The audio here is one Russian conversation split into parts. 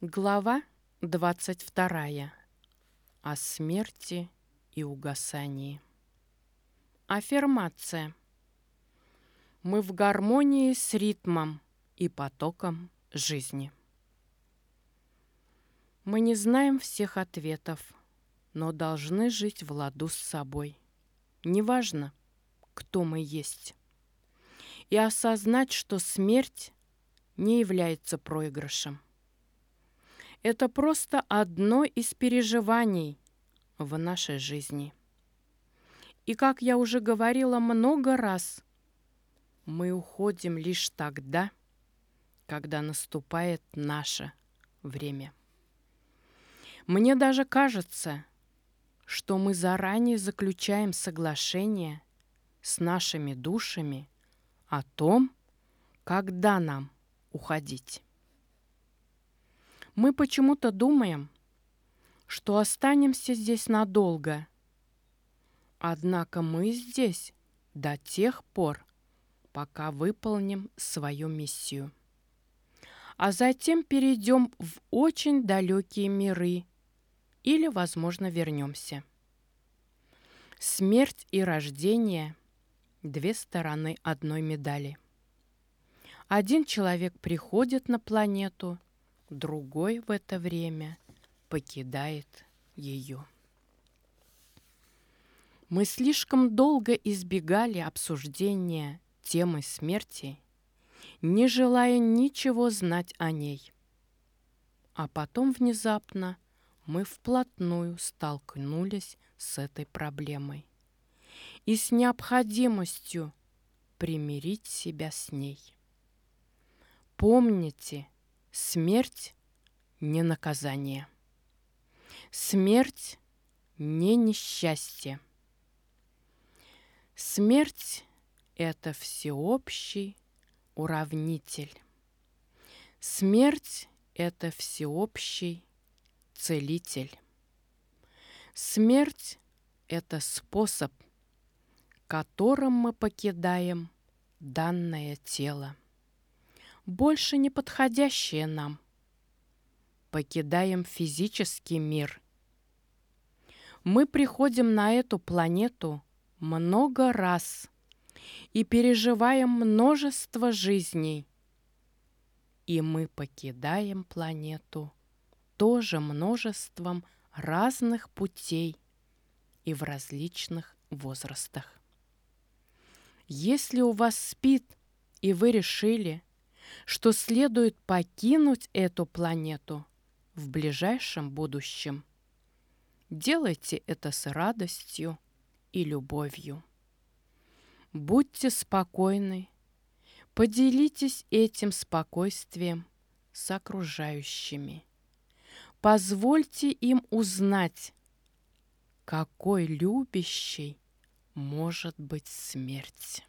Глава 22. О смерти и угасании. Аффирмация. Мы в гармонии с ритмом и потоком жизни. Мы не знаем всех ответов, но должны жить в ладу с собой. Неважно, кто мы есть. И осознать, что смерть не является проигрышем это просто одно из переживаний в нашей жизни. И, как я уже говорила много раз, мы уходим лишь тогда, когда наступает наше время. Мне даже кажется, что мы заранее заключаем соглашение с нашими душами о том, когда нам уходить. Мы почему-то думаем, что останемся здесь надолго. Однако мы здесь до тех пор, пока выполним свою миссию. А затем перейдем в очень далекие миры или, возможно, вернемся. Смерть и рождение – две стороны одной медали. Один человек приходит на планету – другой в это время покидает ее. Мы слишком долго избегали обсуждения темы смерти, не желая ничего знать о ней. А потом внезапно мы вплотную столкнулись с этой проблемой и с необходимостью примирить себя с ней. Помните, Смерть — не наказание. Смерть — не несчастье. Смерть — это всеобщий уравнитель. Смерть — это всеобщий целитель. Смерть — это способ, которым мы покидаем данное тело больше не подходящее нам. Покидаем физический мир. Мы приходим на эту планету много раз и переживаем множество жизней. И мы покидаем планету тоже множеством разных путей и в различных возрастах. Если у вас спит, и вы решили – что следует покинуть эту планету в ближайшем будущем. Делайте это с радостью и любовью. Будьте спокойны, поделитесь этим спокойствием с окружающими. Позвольте им узнать, какой любящей может быть смерть.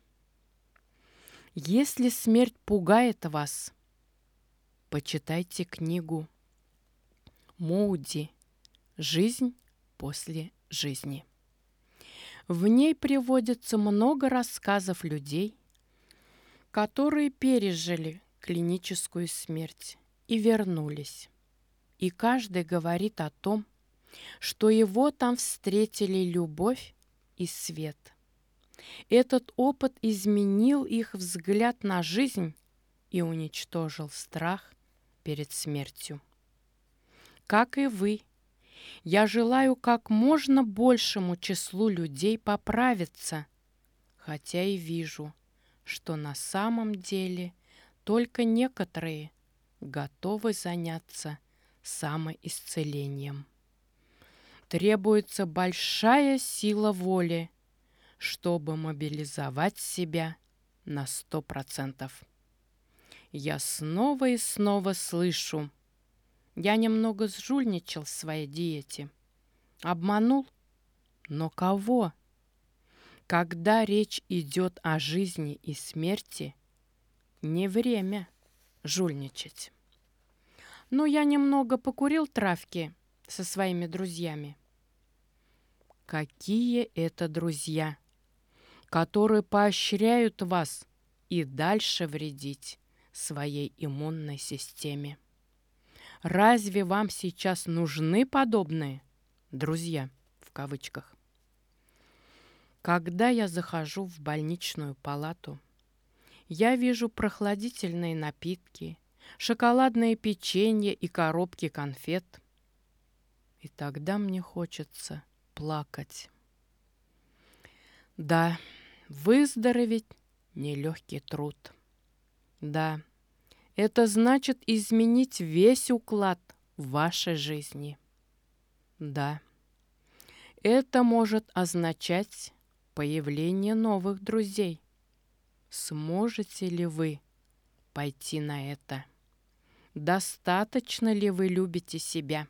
Если смерть пугает вас, почитайте книгу Моуди «Жизнь после жизни». В ней приводится много рассказов людей, которые пережили клиническую смерть и вернулись. И каждый говорит о том, что его там встретили любовь и свет – этот опыт изменил их взгляд на жизнь и уничтожил страх перед смертью. Как и вы, я желаю как можно большему числу людей поправиться, хотя и вижу, что на самом деле только некоторые готовы заняться самоисцелением. Требуется большая сила воли – чтобы мобилизовать себя на сто процентов. Я снова и снова слышу. Я немного сжульничал в своей диете. Обманул? Но кого? Когда речь идет о жизни и смерти, не время жульничать. Но я немного покурил травки со своими друзьями. Какие это друзья! Которые поощряют вас и дальше вредить своей иммунной системе. Разве вам сейчас нужны подобные друзья в кавычках? Когда я захожу в больничную палату, я вижу прохладительные напитки, шоколадное печенье и коробки конфет. И тогда мне хочется плакать. Да, выздороветь – нелегкий труд. Да, это значит изменить весь уклад вашей жизни. Да, это может означать появление новых друзей. Сможете ли вы пойти на это? Достаточно ли вы любите себя?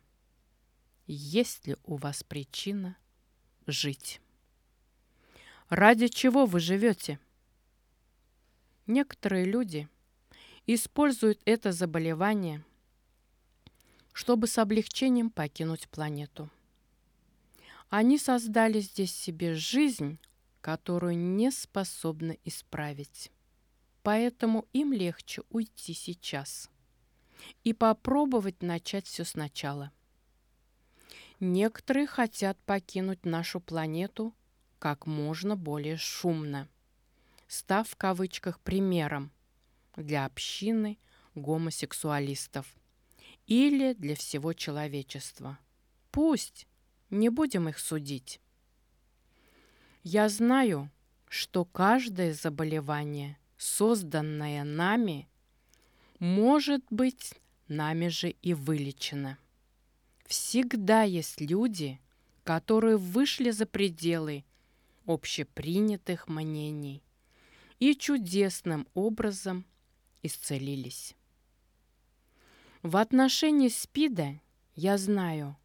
Есть ли у вас причина жить? Ради чего вы живете? Некоторые люди используют это заболевание, чтобы с облегчением покинуть планету. Они создали здесь себе жизнь, которую не способны исправить. Поэтому им легче уйти сейчас и попробовать начать все сначала. Некоторые хотят покинуть нашу планету как можно более шумно, став в кавычках примером для общины гомосексуалистов или для всего человечества. Пусть, не будем их судить. Я знаю, что каждое заболевание, созданное нами, может быть нами же и вылечено. Всегда есть люди, которые вышли за пределы общепринятых мнений и чудесным образом исцелились. В отношении СПИДа я знаю,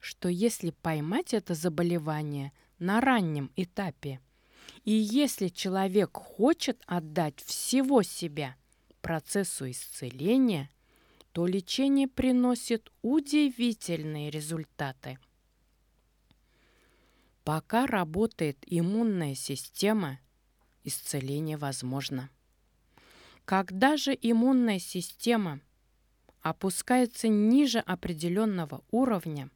что если поймать это заболевание – на раннем этапе. И если человек хочет отдать всего себя процессу исцеления, то лечение приносит удивительные результаты. Пока работает иммунная система, исцеление возможно. Когда же иммунная система опускается ниже определенного уровня,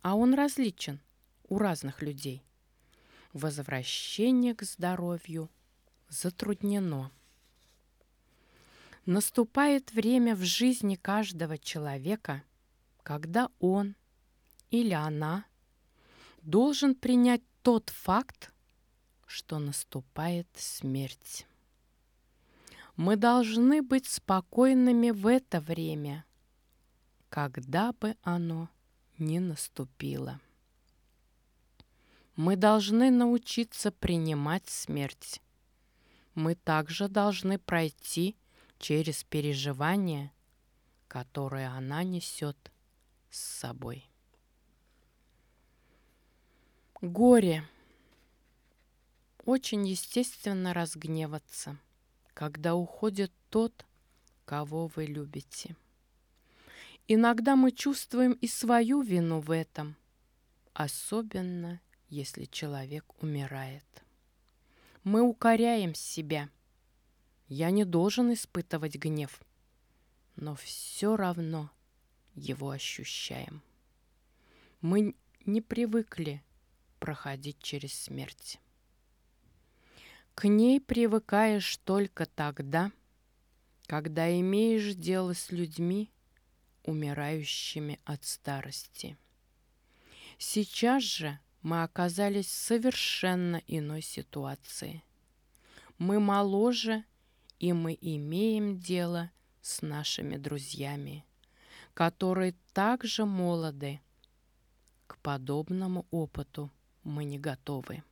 а он различен – у разных людей. Возвращение к здоровью затруднено. Наступает время в жизни каждого человека, когда он или она должен принять тот факт, что наступает смерть. Мы должны быть спокойными в это время, когда бы оно ни наступило. Мы должны научиться принимать смерть. Мы также должны пройти через переживания, которые она несет с собой. Горе. Очень естественно разгневаться, когда уходит тот, кого вы любите. Иногда мы чувствуем и свою вину в этом, особенно если человек умирает. Мы укоряем себя. Я не должен испытывать гнев, но все равно его ощущаем. Мы не привыкли проходить через смерть. К ней привыкаешь только тогда, когда имеешь дело с людьми, умирающими от старости. Сейчас же мы оказались в совершенно иной ситуации. Мы моложе, и мы имеем дело с нашими друзьями, которые также молоды. К подобному опыту мы не готовы.